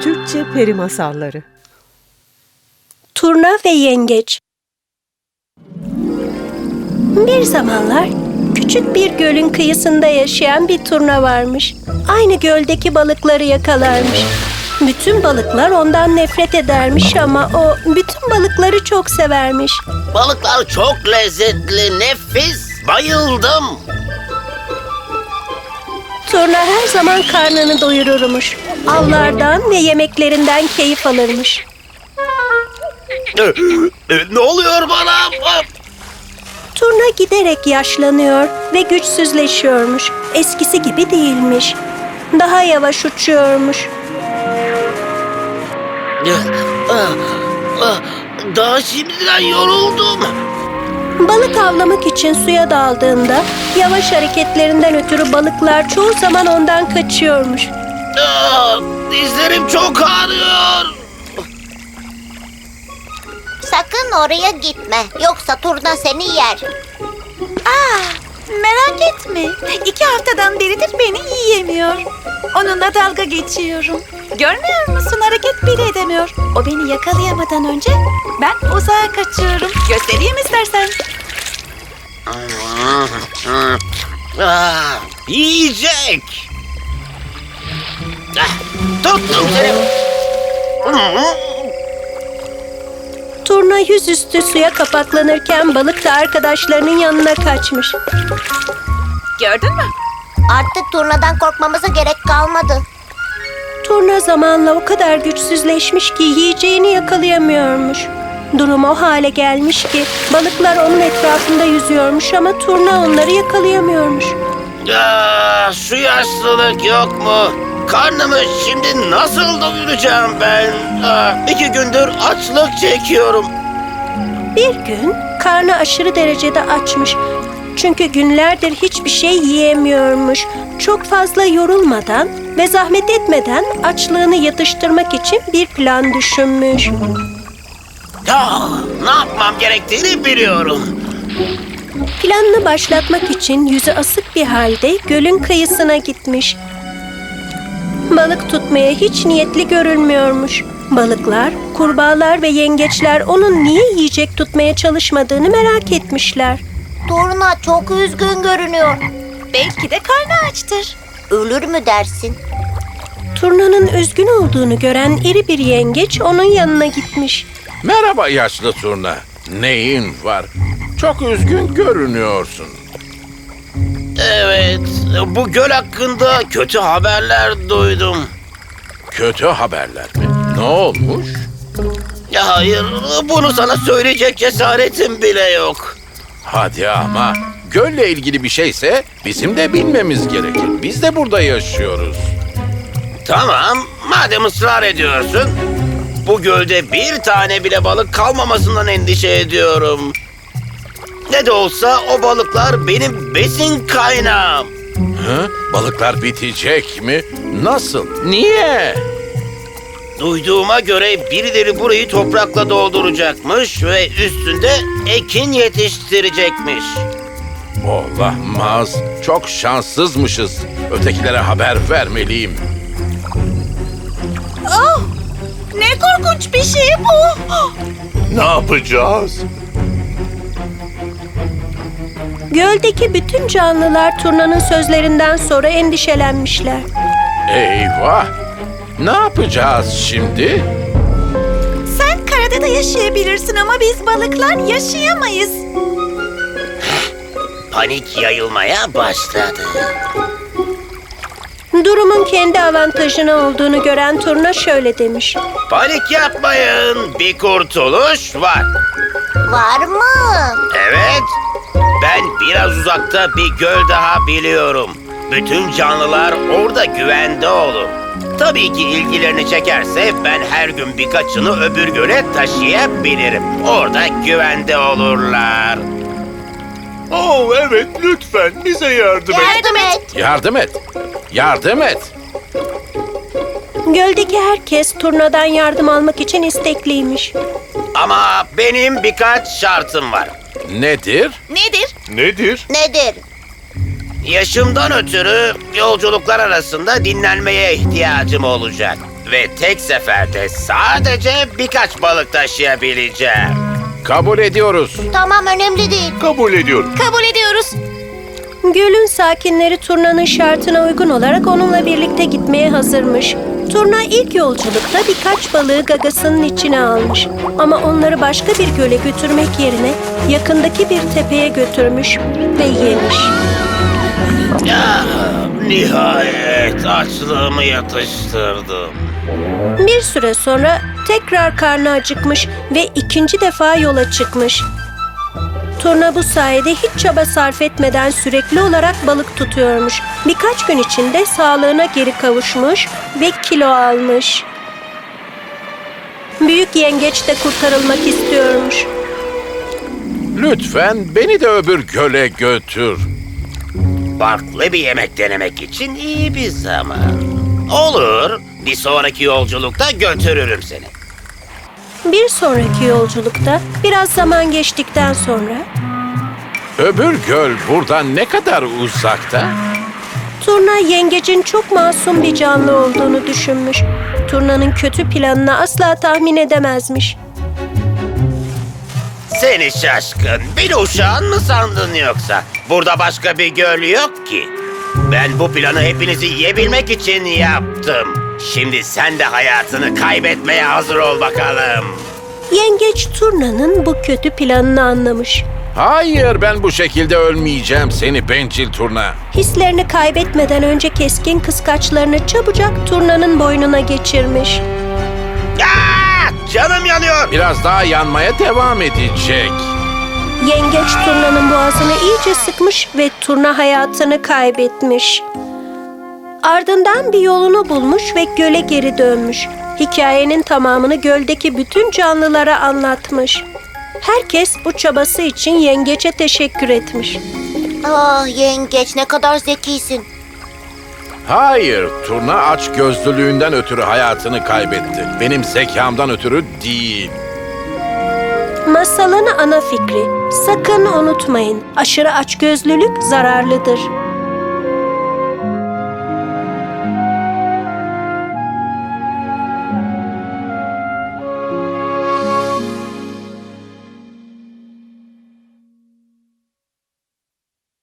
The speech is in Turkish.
Türkçe Peri Masalları Turna ve Yengeç Bir zamanlar küçük bir gölün kıyısında yaşayan bir turna varmış. Aynı göldeki balıkları yakalarmış. Bütün balıklar ondan nefret edermiş ama o bütün balıkları çok severmiş. Balıklar çok lezzetli, nefis. Bayıldım. Turna her zaman karnını doyururmuş. Avlardan ve yemeklerinden keyif alırmış. E, ne oluyor bana? Turna giderek yaşlanıyor ve güçsüzleşiyormuş. Eskisi gibi değilmiş. Daha yavaş uçuyormuş. Ah, ah, Daha şimdiden yoruldum. Balık avlamak için suya daldığında yavaş hareketlerinden ötürü balıklar çoğu zaman ondan kaçıyormuş. Ah, Dizlerim çok ağrıyor. Sakın oraya gitme. Yoksa turna seni yer. Merak etme. İki haftadan beridir beni yiyemiyor. Onunla dalga geçiyorum. Görmüyor musun? Hareket bile edemiyor. O beni yakalayamadan önce ben uzağa kaçıyorum. Göstereyim istersen. Ah, yiyecek. Ah, tuttum seni. Turna yüzüstü suya kapaklanırken balık da arkadaşlarının yanına kaçmış. Gördün mü? Artık turnadan korkmamıza gerek kalmadı. Turna zamanla o kadar güçsüzleşmiş ki yiyeceğini yakalayamıyormuş. Durum o hale gelmiş ki balıklar onun etrafında yüzüyormuş ama turna onları yakalayamıyormuş. Ah, şu yaşlılık yok mu? Karnımı şimdi nasıl doyuracağım ben? Ah, iki gündür açlık çekiyorum. Bir gün karnı aşırı derecede açmış. Çünkü günlerdir hiçbir şey yiyemiyormuş. Çok fazla yorulmadan ve zahmet etmeden açlığını yatıştırmak için bir plan düşünmüş. Ah, ne yapmam gerektiğini biliyorum. Planını başlatmak için yüzü asık bir halde gölün kıyısına gitmiş. Balık tutmaya hiç niyetli görünmüyormuş. Balıklar, kurbağalar ve yengeçler onun niye yiyecek tutmaya çalışmadığını merak etmişler. Turna çok üzgün görünüyor. Belki de karnı açtır. Ölür mü dersin? Turnanın üzgün olduğunu gören iri bir yengeç onun yanına gitmiş. Merhaba yaşlı turna. Neyin var? Çok üzgün görünüyorsun. Evet, bu göl hakkında kötü haberler duydum. Kötü haberler mi? Ne olmuş? Ya hayır, bunu sana söyleyecek cesaretim bile yok. Hadi ama gölle ilgili bir şeyse bizim de bilmemiz gerekir. Biz de burada yaşıyoruz. Tamam, madem ısrar ediyorsun. Bu gölde bir tane bile balık kalmamasından endişe ediyorum. Ne de olsa o balıklar benim besin kaynağım. Hı? Balıklar bitecek mi? Nasıl? Niye? Duyduğuma göre birileri burayı toprakla dolduracakmış ve üstünde ekin yetiştirecekmiş. Olamaz. Çok şanssızmışız. Ötekilere haber vermeliyim. Ne korkunç bir şey bu. Ne yapacağız? Göldeki bütün canlılar turnanın sözlerinden sonra endişelenmişler. Eyvah! Ne yapacağız şimdi? Sen karada da yaşayabilirsin ama biz balıklar yaşayamayız. Panik yayılmaya başladı. Durumun kendi avantajına olduğunu gören turna şöyle demiş. Panik yapmayın, bir kurtuluş var. Var mı? Evet, ben biraz uzakta bir göl daha biliyorum. Bütün canlılar orada güvende olur. Tabii ki ilgilerini çekerse ben her gün birkaçını öbür göle taşıyabilirim. Orada güvende olurlar. Oh evet lütfen bize yardım et. Yardım et. Yardım et. Yardım et. Göldeki herkes turnadan yardım almak için istekliymiş. Ama benim birkaç şartım var. Nedir? Nedir? Nedir? Nedir? Yaşımdan ötürü yolculuklar arasında dinlenmeye ihtiyacım olacak. Ve tek seferde sadece birkaç balık taşıyabileceğim. Kabul ediyoruz. Tamam önemli değil. Kabul ediyorum. Kabul ediyoruz. Gölün sakinleri turnanın şartına uygun olarak onunla birlikte gitmeye hazırmış. Turna ilk yolculukta birkaç balığı gagasının içine almış. Ama onları başka bir göle götürmek yerine yakındaki bir tepeye götürmüş ve yemiş. Ah, nihayet açlığımı yatıştırdım. Bir süre sonra tekrar karnı acıkmış ve ikinci defa yola çıkmış. Turna bu sayede hiç çaba sarf etmeden sürekli olarak balık tutuyormuş. Birkaç gün içinde sağlığına geri kavuşmuş ve kilo almış. Büyük yengeç de kurtarılmak istiyormuş. Lütfen beni de öbür göle götür. Farklı bir yemek denemek için iyi bir zaman. Olur. Bir sonraki yolculukta götürürüm seni. Bir sonraki yolculukta biraz zaman geçtikten sonra Öbür göl buradan ne kadar uzakta? Turna yengecin çok masum bir canlı olduğunu düşünmüş. Turna'nın kötü planını asla tahmin edemezmiş. Seni şaşkın. Bir uşağın mı sandın yoksa? Burada başka bir göl yok ki. Ben bu planı hepinizi yiyebilmek için yaptım. Şimdi sen de hayatını kaybetmeye hazır ol bakalım. Yengeç Turna'nın bu kötü planını anlamış. Hayır ben bu şekilde ölmeyeceğim seni bencil turna. Hislerini kaybetmeden önce keskin kıskaçlarını çabucak Turna'nın boynuna geçirmiş. Aa, canım yanıyor. Biraz daha yanmaya devam edecek. Yengeç Turna'nın boğazını iyice sıkmış ve Turna hayatını kaybetmiş. Ardından bir yolunu bulmuş ve göle geri dönmüş. Hikayenin tamamını göldeki bütün canlılara anlatmış. Herkes bu çabası için yengece teşekkür etmiş. Ah yengeç ne kadar zekisin. Hayır, turna aç gözlülüğünden ötürü hayatını kaybetti. Benim zekamdan ötürü değil. Masalın ana fikri. Sakın unutmayın. Aşırı açgözlülük zararlıdır.